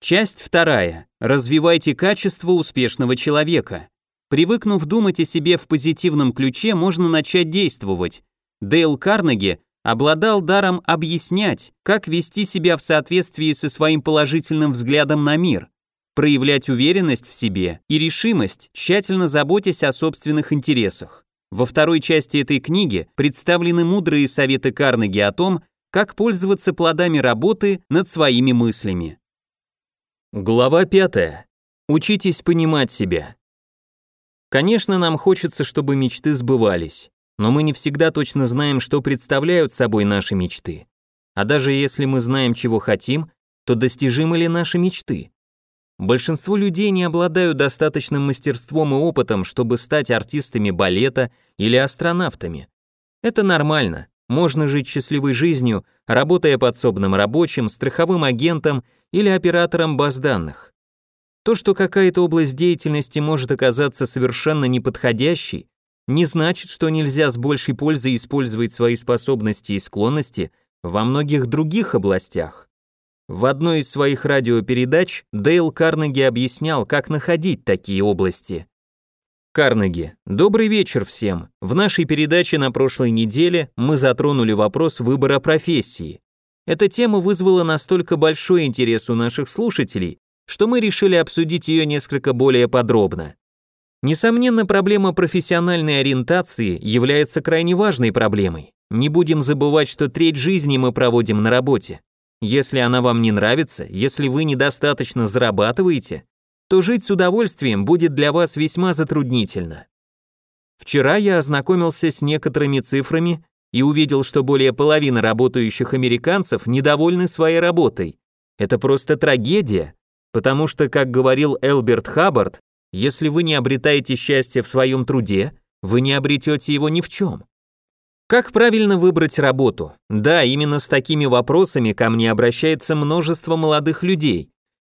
Часть вторая. Развивайте качество успешного человека. Привыкнув думать о себе в позитивном ключе, можно начать действовать. Дейл Карнеги обладал даром объяснять, как вести себя в соответствии со своим положительным взглядом на мир, проявлять уверенность в себе и решимость, тщательно заботясь о собственных интересах. Во второй части этой книги представлены мудрые советы Карнеги о том, как пользоваться плодами работы над своими мыслями. Глава 5. Учитесь понимать себя. Конечно, нам хочется, чтобы мечты сбывались, но мы не всегда точно знаем, что представляют собой наши мечты. А даже если мы знаем, чего хотим, то достижимы ли наши мечты? Большинство людей не обладают достаточным мастерством и опытом, чтобы стать артистами балета или астронавтами. Это нормально. Можно жить счастливой жизнью, работая подсобным рабочим, страховым агентом или оператором баз данных. То, что какая-то область деятельности может оказаться совершенно неподходящей, не значит, что нельзя с большей пользой использовать свои способности и склонности во многих других областях. В одной из своих радиопередач Дейл Карнеги объяснял, как находить такие области. Карнеги, добрый вечер всем. В нашей передаче на прошлой неделе мы затронули вопрос выбора профессии. Эта тема вызвала настолько большой интерес у наших слушателей, что мы решили обсудить ее несколько более подробно. Несомненно, проблема профессиональной ориентации является крайне важной проблемой. Не будем забывать, что треть жизни мы проводим на работе. Если она вам не нравится, если вы недостаточно зарабатываете, то жить с удовольствием будет для вас весьма затруднительно. Вчера я ознакомился с некоторыми цифрами и увидел, что более половины работающих американцев недовольны своей работой. Это просто трагедия, Потому что, как говорил Элберт Хаббард, если вы не обретаете счастье в своем труде, вы не обретете его ни в чем. Как правильно выбрать работу? Да, именно с такими вопросами ко мне обращается множество молодых людей.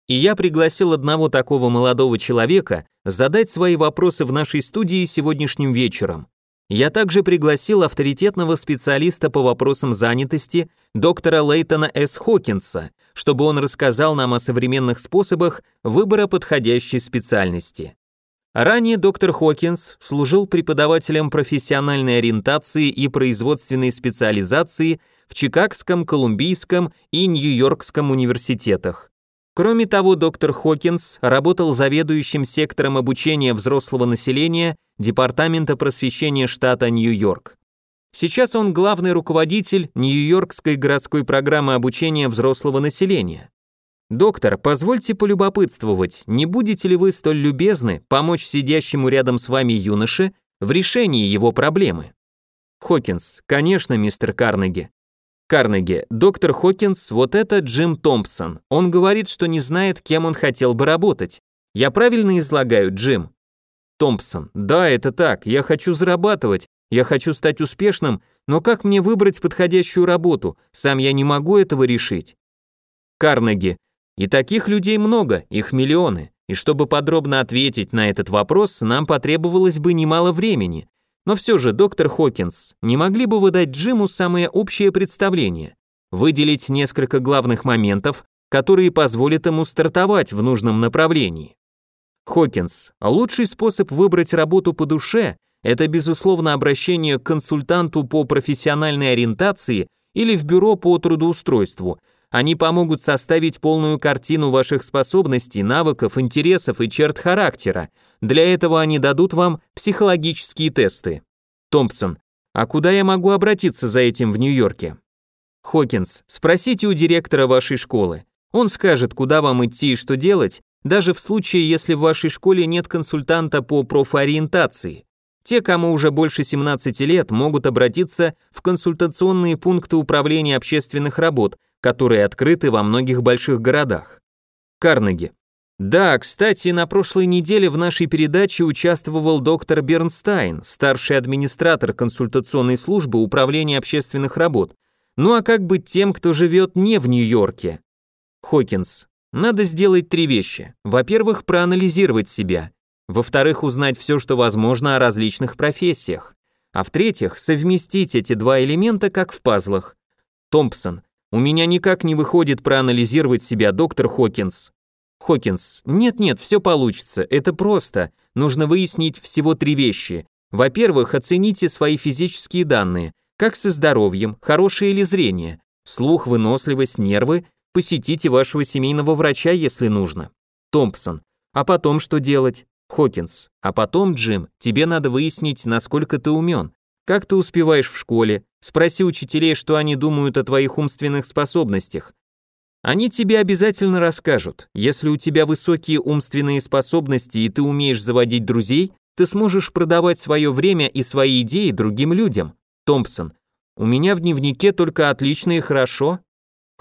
И я пригласил одного такого молодого человека задать свои вопросы в нашей студии сегодняшним вечером. Я также пригласил авторитетного специалиста по вопросам занятости, доктора Лейтона С. Хокинса, чтобы он рассказал нам о современных способах выбора подходящей специальности. Ранее доктор Хокинс служил преподавателем профессиональной ориентации и производственной специализации в Чикагском, Колумбийском и Нью-Йоркском университетах. Кроме того, доктор Хокинс работал заведующим сектором обучения взрослого населения Департамента просвещения штата Нью-Йорк. Сейчас он главный руководитель Нью-Йоркской городской программы обучения взрослого населения. Доктор, позвольте полюбопытствовать, не будете ли вы столь любезны помочь сидящему рядом с вами юноше в решении его проблемы? Хокинс, конечно, мистер Карнеги. Карнеги, доктор Хокинс, вот это Джим Томпсон. Он говорит, что не знает, кем он хотел бы работать. Я правильно излагаю, Джим? Томпсон, да, это так, я хочу зарабатывать, я хочу стать успешным, но как мне выбрать подходящую работу? Сам я не могу этого решить. Карнеги, и таких людей много, их миллионы. И чтобы подробно ответить на этот вопрос, нам потребовалось бы немало времени. Но все же, доктор Хокинс, не могли бы вы дать Джиму самое общее представление? Выделить несколько главных моментов, которые позволят ему стартовать в нужном направлении. Хокинс, лучший способ выбрать работу по душе – это, безусловно, обращение к консультанту по профессиональной ориентации или в бюро по трудоустройству. Они помогут составить полную картину ваших способностей, навыков, интересов и черт характера. Для этого они дадут вам психологические тесты. Томпсон, а куда я могу обратиться за этим в Нью-Йорке? Хокинс, спросите у директора вашей школы. Он скажет, куда вам идти и что делать, даже в случае, если в вашей школе нет консультанта по профориентации. Те, кому уже больше 17 лет, могут обратиться в консультационные пункты управления общественных работ, которые открыты во многих больших городах. Карнеги. Да, кстати, на прошлой неделе в нашей передаче участвовал доктор Бернстайн, старший администратор консультационной службы управления общественных работ. Ну а как быть тем, кто живет не в Нью-Йорке? Хокинс. Надо сделать три вещи. Во-первых, проанализировать себя. Во-вторых, узнать все, что возможно о различных профессиях. А в-третьих, совместить эти два элемента как в пазлах. Томпсон, у меня никак не выходит проанализировать себя, доктор Хокинс. Хокинс, нет-нет, все получится, это просто. Нужно выяснить всего три вещи. Во-первых, оцените свои физические данные. Как со здоровьем, хорошее ли зрение, слух, выносливость, нервы. Посетите вашего семейного врача, если нужно. Томпсон, а потом что делать? Хокинс, а потом, Джим, тебе надо выяснить, насколько ты умен. Как ты успеваешь в школе? Спроси учителей, что они думают о твоих умственных способностях. Они тебе обязательно расскажут. Если у тебя высокие умственные способности и ты умеешь заводить друзей, ты сможешь продавать свое время и свои идеи другим людям. Томпсон. У меня в дневнике только отлично и хорошо.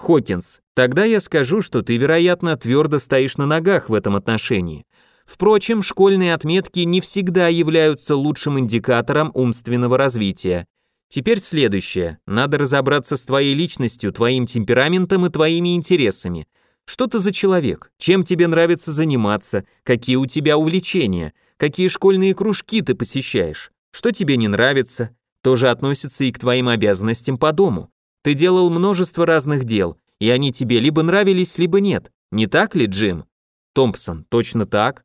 Хокинс. Тогда я скажу, что ты, вероятно, твердо стоишь на ногах в этом отношении. Впрочем, школьные отметки не всегда являются лучшим индикатором умственного развития. Теперь следующее. Надо разобраться с твоей личностью, твоим темпераментом и твоими интересами. Что ты за человек? Чем тебе нравится заниматься? Какие у тебя увлечения? Какие школьные кружки ты посещаешь? Что тебе не нравится? Тоже относится и к твоим обязанностям по дому. Ты делал множество разных дел, и они тебе либо нравились, либо нет. Не так ли, Джим? Томпсон, точно так.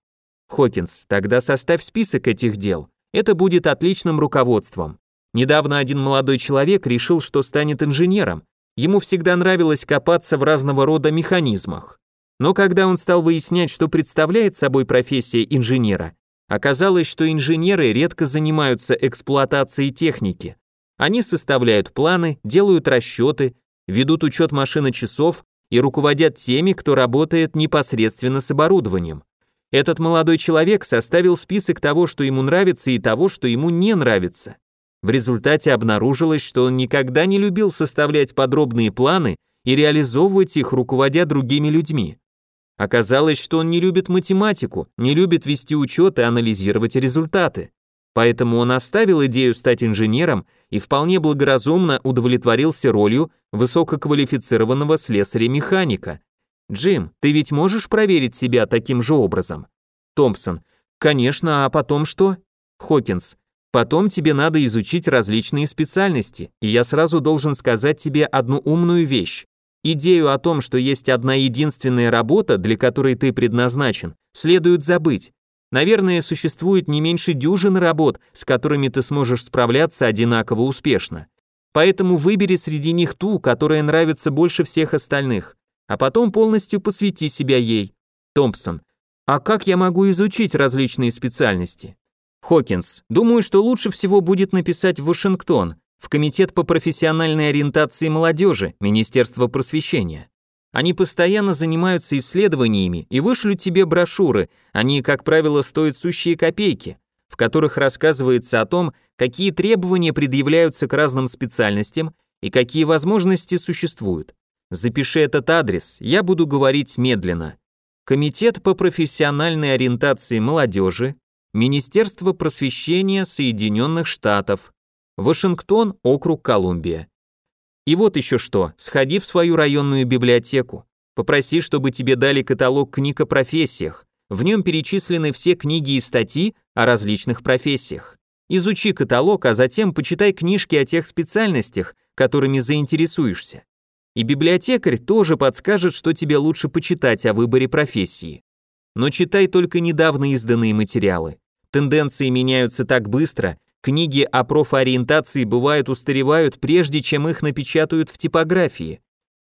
Хокинс, тогда составь список этих дел. Это будет отличным руководством. Недавно один молодой человек решил, что станет инженером. Ему всегда нравилось копаться в разного рода механизмах. Но когда он стал выяснять, что представляет собой профессия инженера, оказалось, что инженеры редко занимаются эксплуатацией техники. Они составляют планы, делают расчеты, ведут учет машины часов и руководят теми, кто работает непосредственно с оборудованием. Этот молодой человек составил список того, что ему нравится и того, что ему не нравится. В результате обнаружилось, что он никогда не любил составлять подробные планы и реализовывать их, руководя другими людьми. Оказалось, что он не любит математику, не любит вести учет и анализировать результаты. Поэтому он оставил идею стать инженером и вполне благоразумно удовлетворился ролью высококвалифицированного слесаря-механика, Джим, ты ведь можешь проверить себя таким же образом? Томпсон. Конечно, а потом что? Хокинс. Потом тебе надо изучить различные специальности, и я сразу должен сказать тебе одну умную вещь. Идею о том, что есть одна единственная работа, для которой ты предназначен, следует забыть. Наверное, существует не меньше дюжины работ, с которыми ты сможешь справляться одинаково успешно. Поэтому выбери среди них ту, которая нравится больше всех остальных а потом полностью посвяти себя ей. Томпсон. А как я могу изучить различные специальности? Хокинс. Думаю, что лучше всего будет написать в Вашингтон, в Комитет по профессиональной ориентации молодежи, Министерство просвещения. Они постоянно занимаются исследованиями и вышлют тебе брошюры, они, как правило, стоят сущие копейки, в которых рассказывается о том, какие требования предъявляются к разным специальностям и какие возможности существуют. Запиши этот адрес, я буду говорить медленно. Комитет по профессиональной ориентации молодежи, Министерство просвещения Соединенных Штатов, Вашингтон, округ Колумбия. И вот еще что, сходи в свою районную библиотеку, попроси, чтобы тебе дали каталог книг о профессиях, в нем перечислены все книги и статьи о различных профессиях. Изучи каталог, а затем почитай книжки о тех специальностях, которыми заинтересуешься. И библиотекарь тоже подскажет, что тебе лучше почитать о выборе профессии. Но читай только недавно изданные материалы. Тенденции меняются так быстро, книги о профориентации бывают устаревают, прежде чем их напечатают в типографии.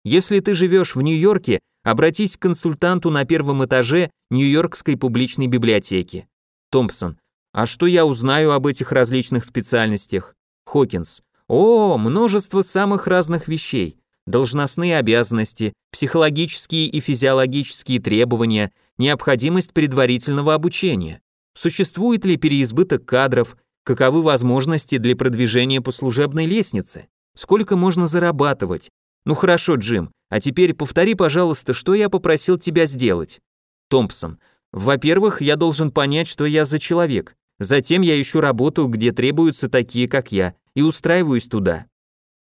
Если ты живешь в Нью-Йорке, обратись к консультанту на первом этаже Нью-Йоркской публичной библиотеки. Томпсон. А что я узнаю об этих различных специальностях? Хокинс. О, множество самых разных вещей должностные обязанности, психологические и физиологические требования, необходимость предварительного обучения. Существует ли переизбыток кадров, каковы возможности для продвижения по служебной лестнице, сколько можно зарабатывать. Ну хорошо, Джим, а теперь повтори, пожалуйста, что я попросил тебя сделать. Томпсон. Во-первых, я должен понять, что я за человек. Затем я ищу работу, где требуются такие, как я, и устраиваюсь туда.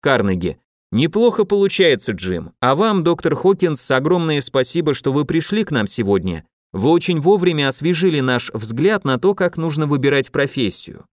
Карнеги. Неплохо получается, Джим. А вам, доктор Хокинс, огромное спасибо, что вы пришли к нам сегодня. Вы очень вовремя освежили наш взгляд на то, как нужно выбирать профессию.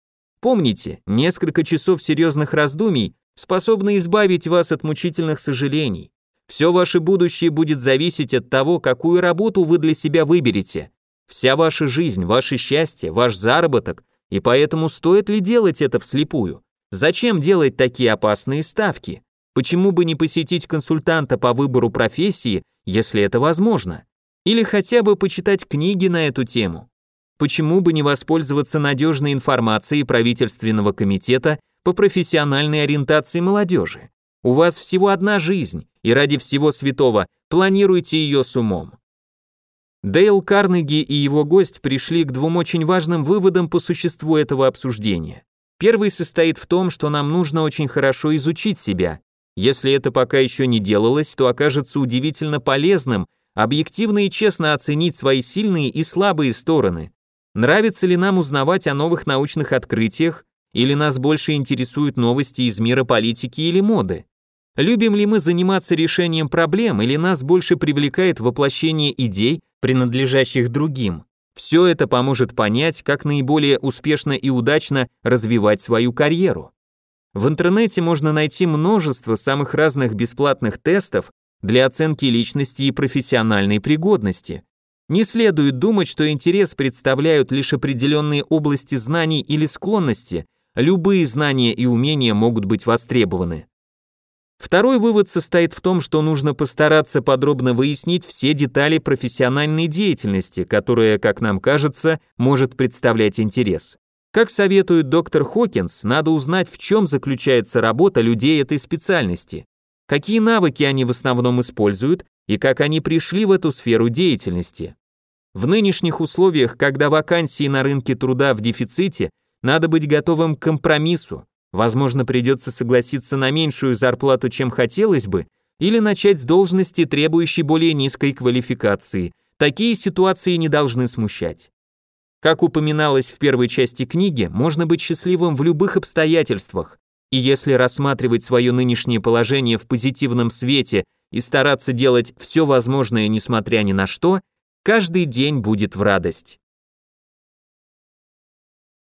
Помните, несколько часов серьезных раздумий способны избавить вас от мучительных сожалений. Все ваше будущее будет зависеть от того, какую работу вы для себя выберете. Вся ваша жизнь, ваше счастье, ваш заработок, и поэтому стоит ли делать это вслепую? Зачем делать такие опасные ставки? Почему бы не посетить консультанта по выбору профессии, если это возможно? Или хотя бы почитать книги на эту тему? Почему бы не воспользоваться надежной информацией правительственного комитета по профессиональной ориентации молодежи? У вас всего одна жизнь, и ради всего святого планируйте ее с умом. Дейл Карнеги и его гость пришли к двум очень важным выводам по существу этого обсуждения. Первый состоит в том, что нам нужно очень хорошо изучить себя. Если это пока еще не делалось, то окажется удивительно полезным объективно и честно оценить свои сильные и слабые стороны. Нравится ли нам узнавать о новых научных открытиях, или нас больше интересуют новости из мира политики или моды? Любим ли мы заниматься решением проблем или нас больше привлекает воплощение идей, принадлежащих другим? Все это поможет понять, как наиболее успешно и удачно развивать свою карьеру. В интернете можно найти множество самых разных бесплатных тестов для оценки личности и профессиональной пригодности. Не следует думать, что интерес представляют лишь определенные области знаний или склонности, любые знания и умения могут быть востребованы. Второй вывод состоит в том, что нужно постараться подробно выяснить все детали профессиональной деятельности, которая, как нам кажется, может представлять интерес. Как советует доктор Хокинс, надо узнать, в чем заключается работа людей этой специальности, какие навыки они в основном используют и как они пришли в эту сферу деятельности. В нынешних условиях, когда вакансии на рынке труда в дефиците, надо быть готовым к компромиссу, Возможно, придется согласиться на меньшую зарплату, чем хотелось бы, или начать с должности, требующей более низкой квалификации. Такие ситуации не должны смущать. Как упоминалось в первой части книги, можно быть счастливым в любых обстоятельствах, и если рассматривать свое нынешнее положение в позитивном свете и стараться делать все возможное, несмотря ни на что, каждый день будет в радость.